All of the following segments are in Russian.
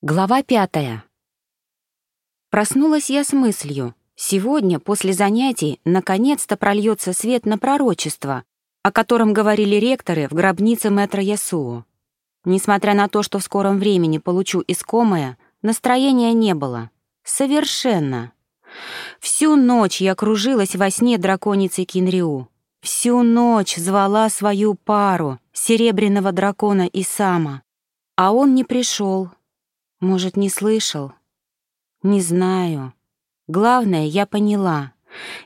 Глава пятая. Проснулась я с мыслью. Сегодня, после занятий, наконец-то прольется свет на пророчество, о котором говорили ректоры в гробнице мэтра Ясуу. Несмотря на то, что в скором времени получу искомое, настроения не было. Совершенно. Всю ночь я кружилась во сне драконицы Кинриу. Всю ночь звала свою пару, серебряного дракона Исама. А он не пришел. Может, не слышал? Не знаю. Главное, я поняла.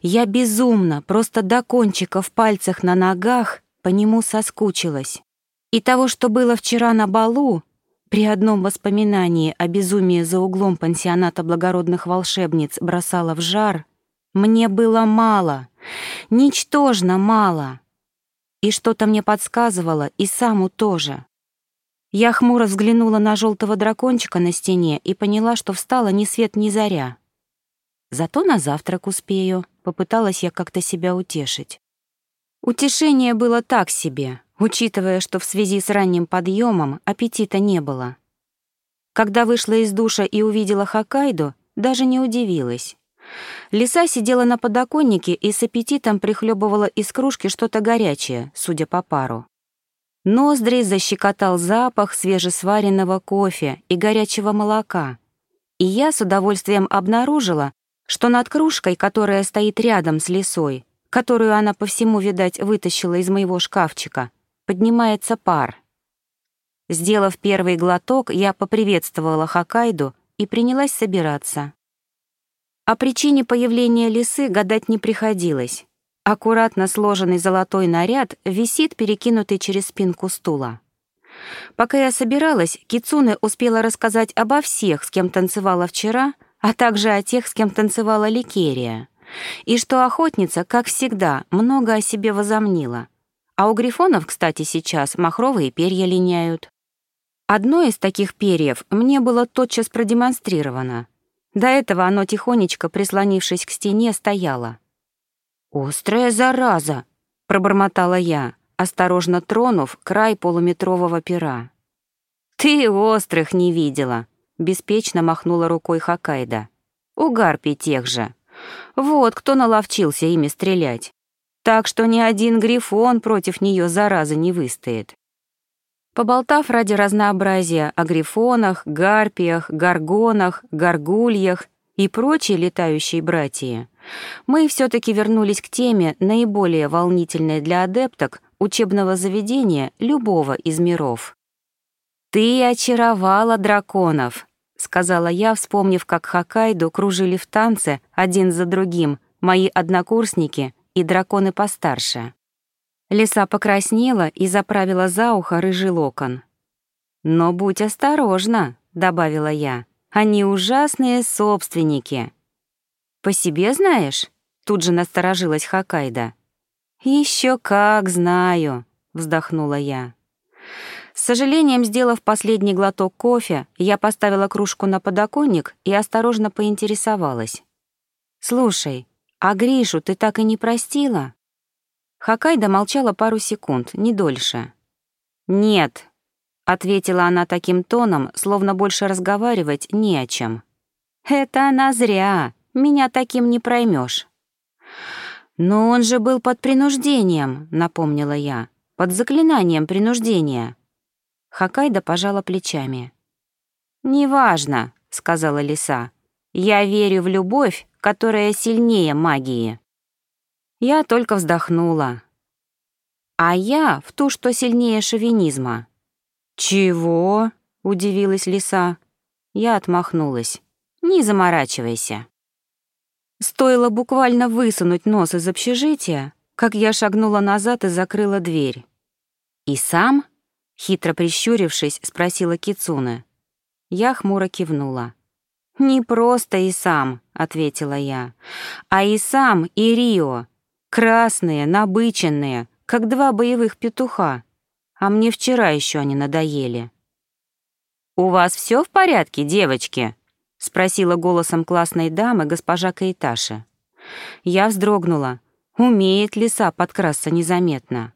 Я безумно, просто до кончиков пальцах на ногах по нему соскучилась. И того, что было вчера на балу, при одном воспоминании о безумии за углом пансионата благородных волшебниц бросала в жар, мне было мало, ничтожно мало. И что-то мне подсказывало, и саму тоже. Я хмуро взглянула на желтого дракончика на стене и поняла, что встала ни свет ни заря. Зато на завтрак успею, попыталась я как-то себя утешить. Утешение было так себе, учитывая, что в связи с ранним подъемом аппетита не было. Когда вышла из душа и увидела Хоккайдо, даже не удивилась. Лиса сидела на подоконнике и с аппетитом прихлебывала из кружки что-то горячее, судя по пару. Ноздри защекотал запах свежесваренного кофе и горячего молока. И я с удовольствием обнаружила, что над кружкой, которая стоит рядом с лесой, которую она по всему, видать, вытащила из моего шкафчика, поднимается пар. Сделав первый глоток, я поприветствовала Хоккайдо и принялась собираться. О причине появления лисы гадать не приходилось. Аккуратно сложенный золотой наряд висит, перекинутый через спинку стула. Пока я собиралась, Кицуне успела рассказать обо всех, с кем танцевала вчера, а также о тех, с кем танцевала Ликерия. И что охотница, как всегда, много о себе возомнила. А у грифонов, кстати, сейчас махровые перья линяют. Одно из таких перьев мне было тотчас продемонстрировано. До этого оно тихонечко, прислонившись к стене, стояло. «Острая зараза!» — пробормотала я, осторожно тронув край полуметрового пера. «Ты острых не видела!» — беспечно махнула рукой Хоккайдо. «У гарпий тех же. Вот кто наловчился ими стрелять. Так что ни один грифон против нее заразы не выстоит». Поболтав ради разнообразия о грифонах, гарпиях, гаргонах, гаргульях и прочей летающей братьи, мы все-таки вернулись к теме, наиболее волнительной для адепток учебного заведения любого из миров. «Ты очаровала драконов», — сказала я, вспомнив, как Хоккайдо кружили в танце один за другим мои однокурсники и драконы постарше. Лиса покраснела и заправила за ухо рыжий локон. «Но будь осторожна», — добавила я, — «они ужасные собственники». «По себе знаешь?» — тут же насторожилась Хоккайдо. Еще как знаю», — вздохнула я. С сожалением, сделав последний глоток кофе, я поставила кружку на подоконник и осторожно поинтересовалась. «Слушай, а Гришу ты так и не простила?» Хоккайдо молчала пару секунд, не дольше. «Нет», — ответила она таким тоном, словно больше разговаривать не о чем. «Это она зря», меня таким не проймешь. Но он же был под принуждением, напомнила я. Под заклинанием принуждения. Хакайда пожала плечами. «Неважно», — сказала лиса. «Я верю в любовь, которая сильнее магии». Я только вздохнула. «А я в ту, что сильнее шовинизма». «Чего?» — удивилась лиса. Я отмахнулась. «Не заморачивайся». Стоило буквально высунуть нос из общежития, как я шагнула назад и закрыла дверь. «И сам?» — хитро прищурившись, спросила Кицуне. Я хмуро кивнула. «Не просто и сам», — ответила я, «а и сам, и Рио. Красные, набыченные, как два боевых петуха. А мне вчера еще они надоели». «У вас все в порядке, девочки?» — спросила голосом классной дамы госпожа Каиташи. Я вздрогнула. Умеет лиса подкрасться незаметно.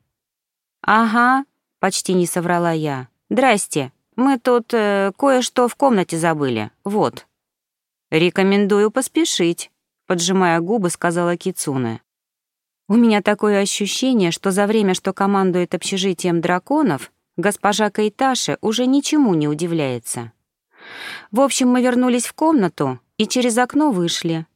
«Ага», — почти не соврала я. «Здрасте, Мы тут э, кое-что в комнате забыли. Вот». «Рекомендую поспешить», — поджимая губы, сказала Кицуне. «У меня такое ощущение, что за время, что командует общежитием драконов, госпожа Кайташи уже ничему не удивляется. В общем, мы вернулись в комнату и через окно вышли.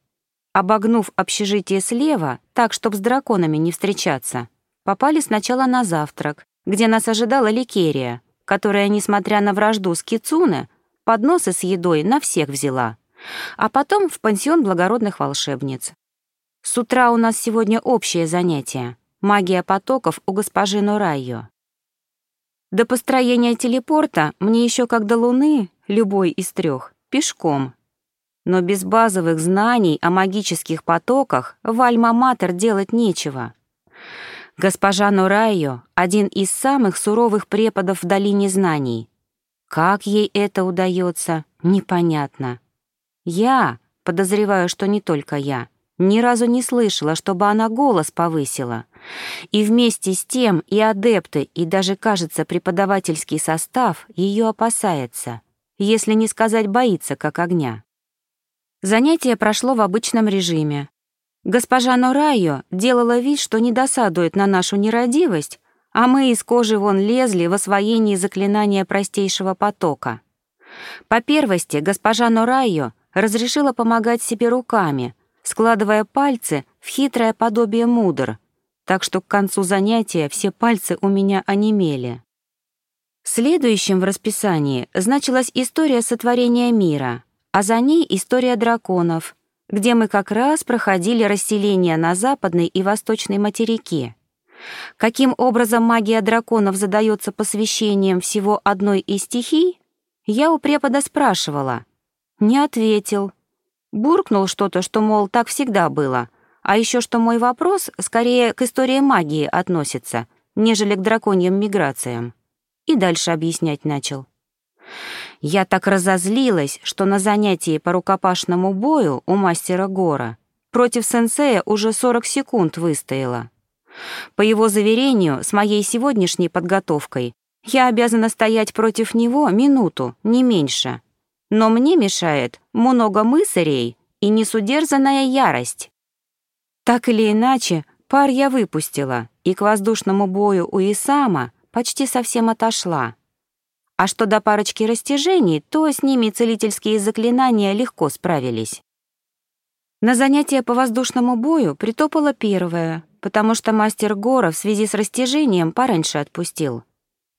Обогнув общежитие слева, так, чтобы с драконами не встречаться, попали сначала на завтрак, где нас ожидала Ликерия, которая, несмотря на вражду с Кицуне, подносы с едой на всех взяла, а потом в пансион благородных волшебниц. С утра у нас сегодня общее занятие — магия потоков у госпожи Нурайо. До построения телепорта мне еще как до Луны, любой из трех, пешком. Но без базовых знаний о магических потоках в Альма-Матер делать нечего. Госпожа Нурайо — один из самых суровых преподов в Долине Знаний. Как ей это удается, непонятно. Я, подозреваю, что не только я, ни разу не слышала, чтобы она голос повысила. И вместе с тем и адепты, и даже, кажется, преподавательский состав ее опасается, если не сказать боится, как огня. Занятие прошло в обычном режиме. Госпожа Норайо делала вид, что не досадует на нашу нерадивость, а мы из кожи вон лезли в освоении заклинания простейшего потока. По первости, госпожа Норайо разрешила помогать себе руками, складывая пальцы в хитрое подобие мудр, так что к концу занятия все пальцы у меня онемели. Следующим в расписании значилась история сотворения мира, а за ней история драконов, где мы как раз проходили расселение на западной и восточной материке. Каким образом магия драконов задается посвящением всего одной из стихий, я у препода спрашивала. Не ответил. Буркнул что-то, что, мол, так всегда было — а еще что мой вопрос скорее к истории магии относится, нежели к драконьим миграциям. И дальше объяснять начал. Я так разозлилась, что на занятии по рукопашному бою у мастера Гора против сенсея уже 40 секунд выстояла. По его заверению, с моей сегодняшней подготовкой я обязана стоять против него минуту, не меньше. Но мне мешает много мысарей и несудерзанная ярость. Так или иначе, пар я выпустила, и к воздушному бою у Исама почти совсем отошла. А что до парочки растяжений, то с ними целительские заклинания легко справились. На занятие по воздушному бою притопала первая, потому что мастер Гора в связи с растяжением пораньше отпустил.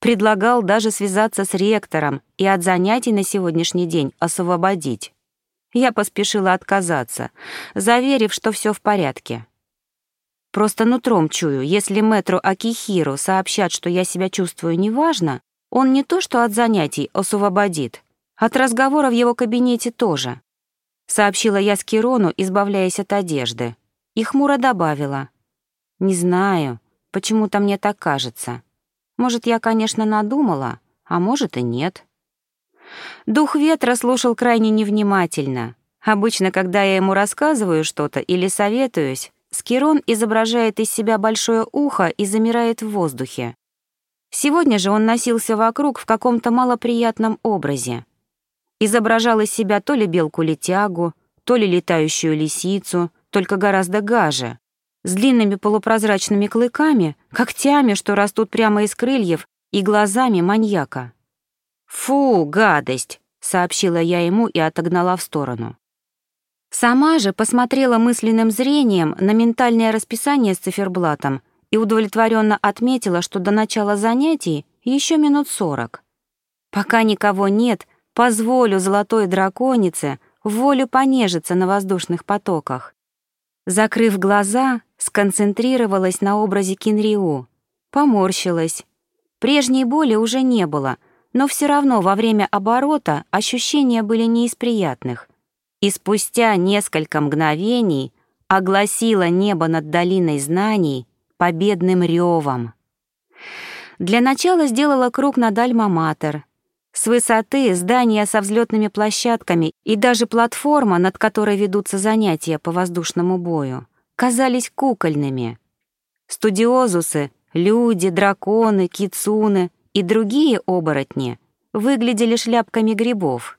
Предлагал даже связаться с ректором и от занятий на сегодняшний день освободить. Я поспешила отказаться, заверив, что все в порядке. Просто нутром чую, если мэтру Акихиру сообщат, что я себя чувствую неважно, он не то что от занятий освободит, от разговора в его кабинете тоже. Сообщила я Скирону, избавляясь от одежды, и хмуро добавила. «Не знаю, почему-то мне так кажется. Может, я, конечно, надумала, а может и нет». Дух ветра слушал крайне невнимательно. Обычно, когда я ему рассказываю что-то или советуюсь, Скирон изображает из себя большое ухо и замирает в воздухе. Сегодня же он носился вокруг в каком-то малоприятном образе. Изображал из себя то ли белку-летягу, то ли летающую лисицу, только гораздо гаже, с длинными полупрозрачными клыками, когтями, что растут прямо из крыльев, и глазами маньяка. «Фу, гадость!» — сообщила я ему и отогнала в сторону. Сама же посмотрела мысленным зрением на ментальное расписание с циферблатом и удовлетворенно отметила, что до начала занятий еще минут сорок. Пока никого нет, позволю золотой драконице волю понежиться на воздушных потоках. Закрыв глаза, сконцентрировалась на образе Кинриу, поморщилась. Прежней боли уже не было — но все равно во время оборота ощущения были не из приятных. И спустя несколько мгновений огласило небо над долиной знаний победным ревом. Для начала сделала круг над Альма-Матер. С высоты здания со взлетными площадками и даже платформа, над которой ведутся занятия по воздушному бою, казались кукольными. Студиозусы, люди, драконы, кицуны — и другие оборотни выглядели шляпками грибов.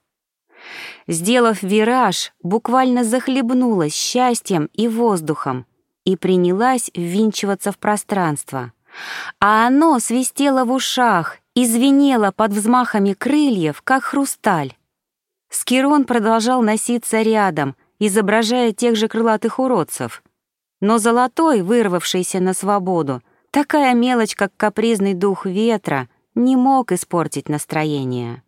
Сделав вираж, буквально захлебнулась счастьем и воздухом и принялась ввинчиваться в пространство. А оно свистело в ушах и звенело под взмахами крыльев, как хрусталь. Скирон продолжал носиться рядом, изображая тех же крылатых уродцев. Но золотой, вырвавшийся на свободу, такая мелочь, как капризный дух ветра, не мог испортить настроение.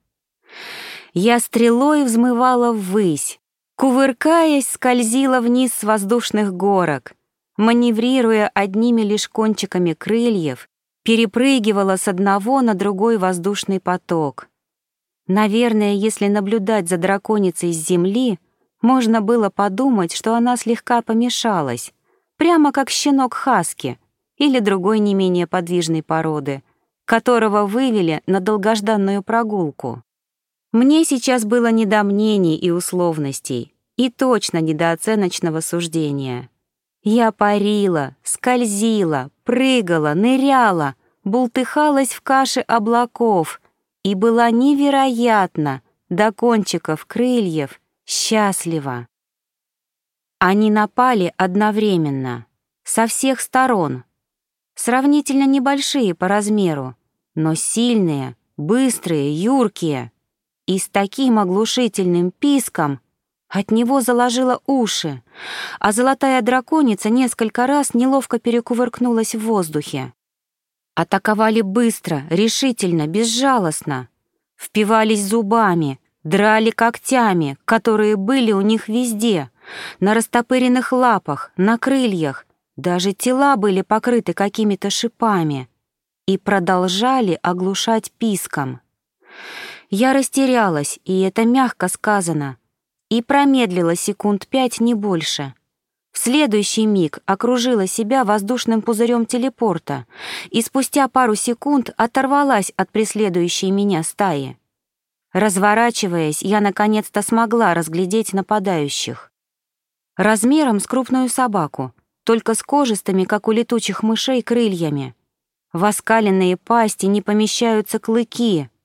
Я стрелой взмывала ввысь, кувыркаясь, скользила вниз с воздушных горок, маневрируя одними лишь кончиками крыльев, перепрыгивала с одного на другой воздушный поток. Наверное, если наблюдать за драконицей с земли, можно было подумать, что она слегка помешалась, прямо как щенок Хаски или другой не менее подвижной породы, которого вывели на долгожданную прогулку. Мне сейчас было не до мнений и условностей, и точно не до оценочного суждения. Я парила, скользила, прыгала, ныряла, бултыхалась в каше облаков и была невероятно, до кончиков крыльев, счастлива. Они напали одновременно, со всех сторон, сравнительно небольшие по размеру, но сильные, быстрые, юркие — и с таким оглушительным писком от него заложило уши, а золотая драконица несколько раз неловко перекувыркнулась в воздухе. Атаковали быстро, решительно, безжалостно. Впивались зубами, драли когтями, которые были у них везде, на растопыренных лапах, на крыльях, даже тела были покрыты какими-то шипами и продолжали оглушать писком. Я растерялась, и это мягко сказано, и промедлила секунд пять, не больше. В следующий миг окружила себя воздушным пузырем телепорта и спустя пару секунд оторвалась от преследующей меня стаи. Разворачиваясь, я наконец-то смогла разглядеть нападающих. Размером с крупную собаку, только с кожистыми, как у летучих мышей, крыльями. В оскаленные пасти не помещаются клыки —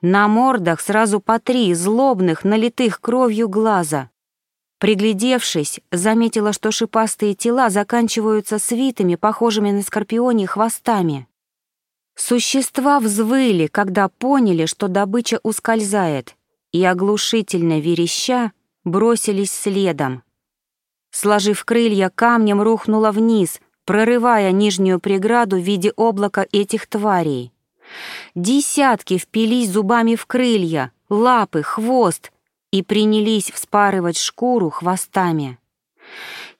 на мордах сразу по три злобных, налитых кровью глаза. Приглядевшись, заметила, что шипастые тела заканчиваются свитыми, похожими на скорпионе, хвостами. Существа взвыли, когда поняли, что добыча ускользает, и оглушительно вереща бросились следом. Сложив крылья, камнем рухнула вниз, прорывая нижнюю преграду в виде облака этих тварей. Десятки впились зубами в крылья, лапы, хвост и принялись вспарывать шкуру хвостами.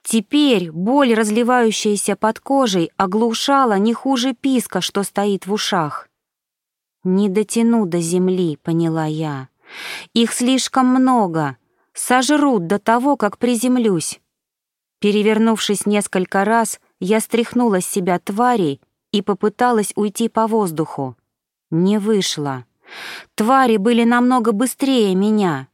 Теперь боль, разливающаяся под кожей, оглушала не хуже писка, что стоит в ушах. «Не дотяну до земли», — поняла я. «Их слишком много. Сожрут до того, как приземлюсь». Перевернувшись несколько раз, я стряхнула с себя тварей и попыталась уйти по воздуху. Не вышло. Твари были намного быстрее меня.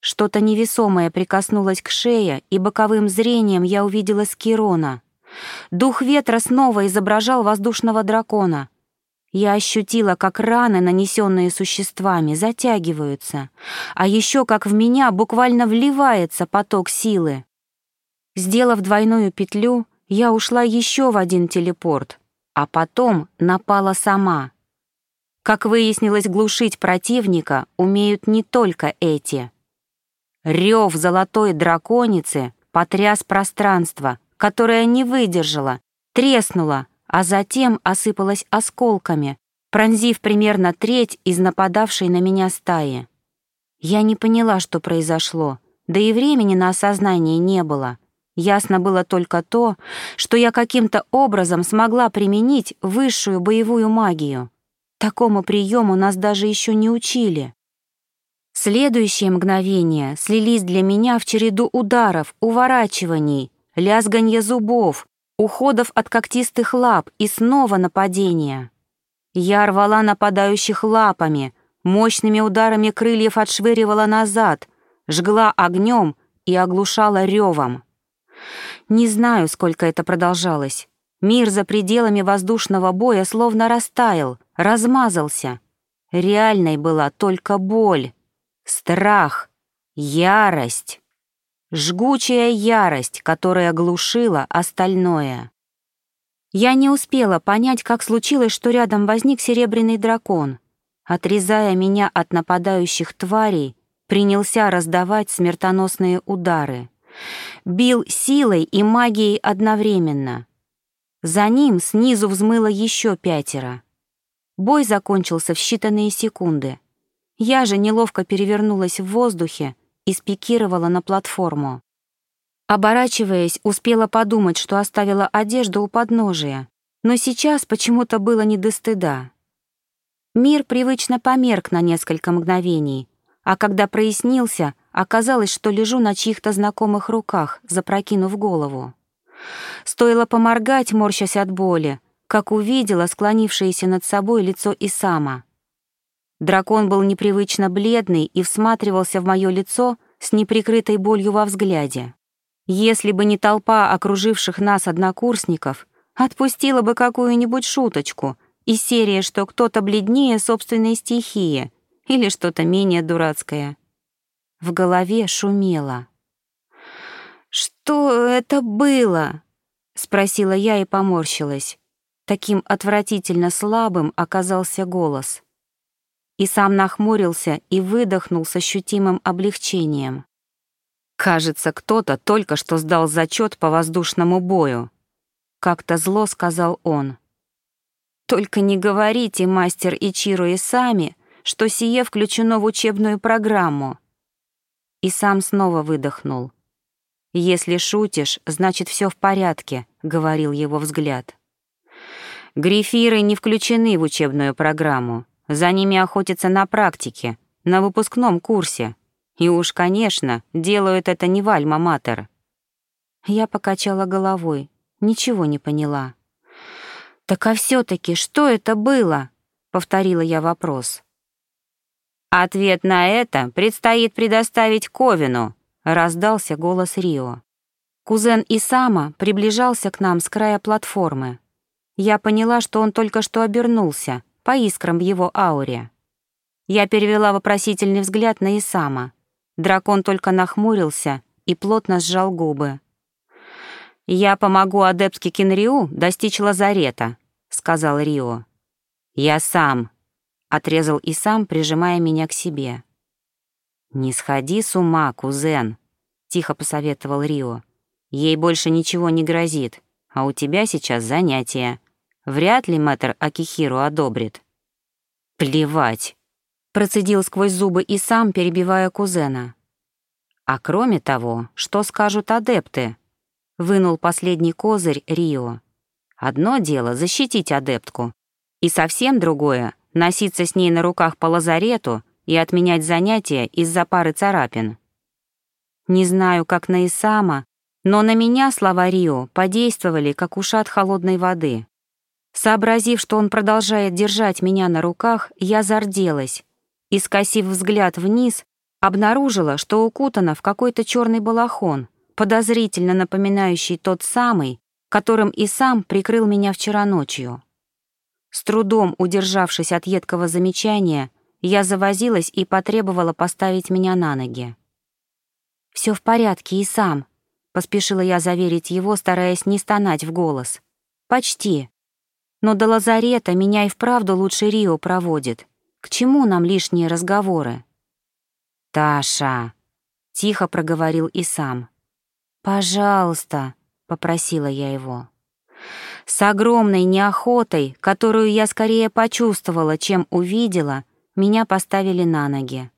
Что-то невесомое прикоснулось к шее, и боковым зрением я увидела Скирона. Дух ветра снова изображал воздушного дракона. Я ощутила, как раны, нанесенные существами, затягиваются, а еще как в меня буквально вливается поток силы. Сделав двойную петлю, я ушла еще в один телепорт, а потом напала сама. Как выяснилось, глушить противника умеют не только эти. Рев золотой драконицы потряс пространство, которое не выдержало, треснуло, а затем осыпалось осколками, пронзив примерно треть из нападавшей на меня стаи. Я не поняла, что произошло, да и времени на осознание не было — Ясно было только то, что я каким-то образом смогла применить высшую боевую магию. Такому приему нас даже еще не учили. Следующие мгновения слились для меня в череду ударов, уворачиваний, лязганья зубов, уходов от когтистых лап и снова нападения. Я рвала нападающих лапами, мощными ударами крыльев отшвыривала назад, жгла огнем и оглушала ревом. Не знаю, сколько это продолжалось. Мир за пределами воздушного боя словно растаял, размазался. Реальной была только боль, страх, ярость. Жгучая ярость, которая глушила остальное. Я не успела понять, как случилось, что рядом возник серебряный дракон. Отрезая меня от нападающих тварей, принялся раздавать смертоносные удары. Бил силой и магией одновременно. За ним снизу взмыло еще пятеро. Бой закончился в считанные секунды. Я же неловко перевернулась в воздухе и спикировала на платформу. Оборачиваясь, успела подумать, что оставила одежду у подножия, но сейчас почему-то было не до стыда. Мир привычно померк на несколько мгновений, а когда прояснился, оказалось, что лежу на чьих-то знакомых руках, запрокинув голову. Стоило поморгать, морщась от боли, как увидела склонившееся над собой лицо Исама. Дракон был непривычно бледный и всматривался в мое лицо с неприкрытой болью во взгляде. Если бы не толпа окруживших нас однокурсников, отпустила бы какую-нибудь шуточку из серии, что кто-то бледнее собственной стихии или что-то менее дурацкое. В голове шумело. «Что это было?» — спросила я и поморщилась. Таким отвратительно слабым оказался голос. И сам нахмурился и выдохнул с ощутимым облегчением. «Кажется, кто-то только что сдал зачет по воздушному бою», — как-то зло сказал он. «Только не говорите, мастер Ичиро и сами, что сие включено в учебную программу». И сам снова выдохнул. «Если шутишь, значит, все в порядке», — говорил его взгляд. Грифиры не включены в учебную программу. За ними охотятся на практике, на выпускном курсе. И уж, конечно, делают это не в Альма-Матер. Я покачала головой, ничего не поняла. «Так а все таки что это было?» — повторила я вопрос. «Ответ на это предстоит предоставить Ковину», — раздался голос Рио. Кузен Исама приближался к нам с края платформы. Я поняла, что он только что обернулся, по искрам в его ауре. Я перевела вопросительный взгляд на Исама. Дракон только нахмурился и плотно сжал губы. «Я помогу адептке Кенриу достичь лазарета», — сказал Рио. «Я сам», — отрезал Исам, прижимая меня к себе. «Не сходи с ума, кузен», — тихо посоветовал Рио. «Ей больше ничего не грозит, а у тебя сейчас занятие. Вряд ли мэтр Акихиру одобрит. Плевать. Процедил сквозь зубы и сам, перебивая кузена. А кроме того, что скажут адепты? Вынул последний козырь Рио. Одно дело — защитить адептку, и совсем другое — носиться с ней на руках по лазарету и отменять занятия из-за пары царапин. Не знаю, как на Исама, но на меня слова Рио подействовали, как ушат холодной воды. Сообразив, что он продолжает держать меня на руках, я зарделась и, скосив взгляд вниз, обнаружила, что укутана в какой-то черный балахон, подозрительно напоминающий тот самый, которым и сам прикрыл меня вчера ночью. С трудом удержавшись от едкого замечания, я завозилась и потребовала поставить меня на ноги. «Все в порядке, и сам», — поспешила я заверить его, стараясь не стонать в голос. «Почти но до лазарета меня и вправду лучше Рио проводит. К чему нам лишние разговоры? «Таша!» — тихо проговорил и сам. «Пожалуйста!» — попросила я его. С огромной неохотой, которую я скорее почувствовала, чем увидела, меня поставили на ноги.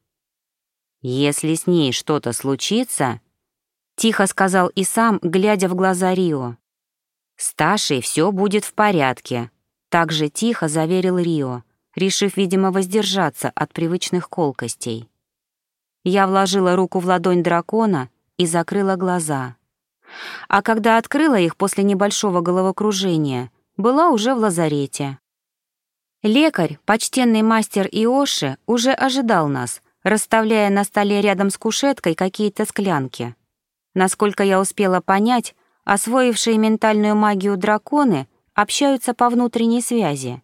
«Если с ней что-то случится...» — тихо сказал и сам, глядя в глаза Рио. «С Ташей все будет в порядке. Так же тихо заверил Рио, решив, видимо, воздержаться от привычных колкостей. Я вложила руку в ладонь дракона и закрыла глаза. А когда открыла их после небольшого головокружения, была уже в лазарете. Лекарь, почтенный мастер Иоши, уже ожидал нас, расставляя на столе рядом с кушеткой какие-то склянки. Насколько я успела понять, освоившие ментальную магию драконы — общаются по внутренней связи,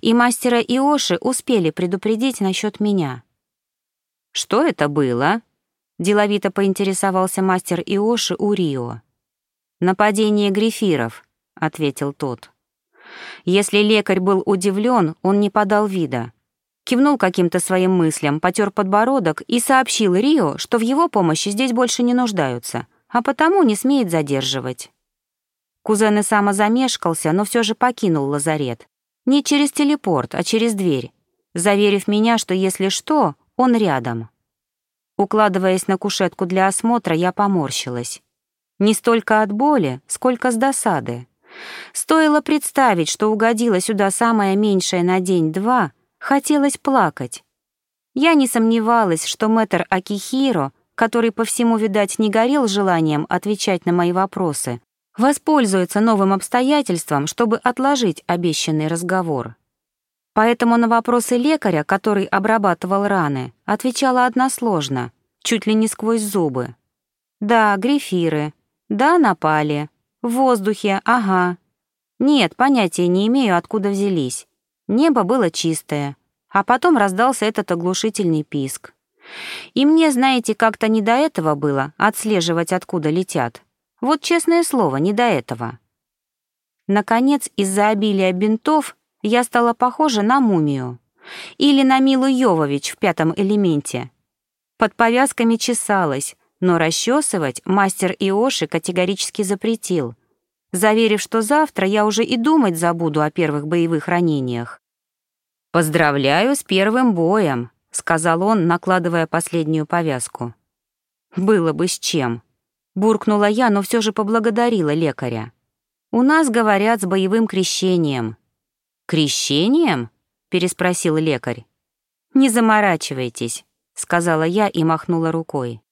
и мастера Иоши успели предупредить насчет меня. «Что это было?» — деловито поинтересовался мастер Иоши у Рио. «Нападение грифиров», — ответил тот. Если лекарь был удивлен, он не подал вида. Кивнул каким-то своим мыслям, потер подбородок и сообщил Рио, что в его помощи здесь больше не нуждаются, а потому не смеет задерживать. Кузен и сама замешкался, но все же покинул лазарет. Не через телепорт, а через дверь, заверив меня, что если что, он рядом. Укладываясь на кушетку для осмотра, я поморщилась. Не столько от боли, сколько с досады. Стоило представить, что угодила сюда самая меньшая на день-два, хотелось плакать. Я не сомневалась, что мэтр Акихиро, который по всему, видать, не горел желанием отвечать на мои вопросы, воспользуется новым обстоятельством, чтобы отложить обещанный разговор. Поэтому на вопросы лекаря, который обрабатывал раны, отвечала односложно, чуть ли не сквозь зубы. «Да, грифиры. Да, напали. В воздухе, ага. Нет, понятия не имею, откуда взялись. Небо было чистое, а потом раздался этот оглушительный писк. И мне, знаете, как-то не до этого было отслеживать, откуда летят. Вот честное слово, не до этого. Наконец, из-за обилия бинтов я стала похожа на мумию. Или на Милу Йовович в пятом элементе. Под повязками чесалась, но расчесывать мастер Иоши категорически запретил, заверив, что завтра я уже и думать забуду о первых боевых ранениях. «Поздравляю с первым боем», — сказал он, накладывая последнюю повязку. «Было бы с чем», — буркнула я, но все же поблагодарила лекаря. «У нас говорят с боевым крещением». «Крещением?» — переспросил лекарь. «Не заморачивайтесь», — сказала я и махнула рукой.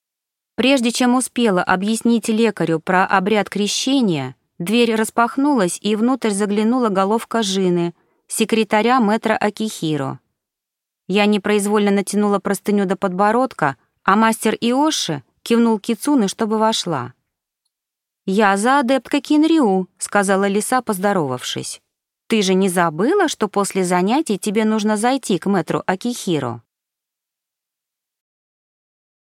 Прежде чем успела объяснить лекарю про обряд крещения, дверь распахнулась, и внутрь заглянула головка Жины, секретаря мэтра Акихиро. Я непроизвольно натянула простыню до подбородка, а мастер Иоши кивнул Кицуны, чтобы вошла. «Я за адептка Кинриу», — сказала лиса, поздоровавшись. «Ты же не забыла, что после занятий тебе нужно зайти к мэтру Акихиро?»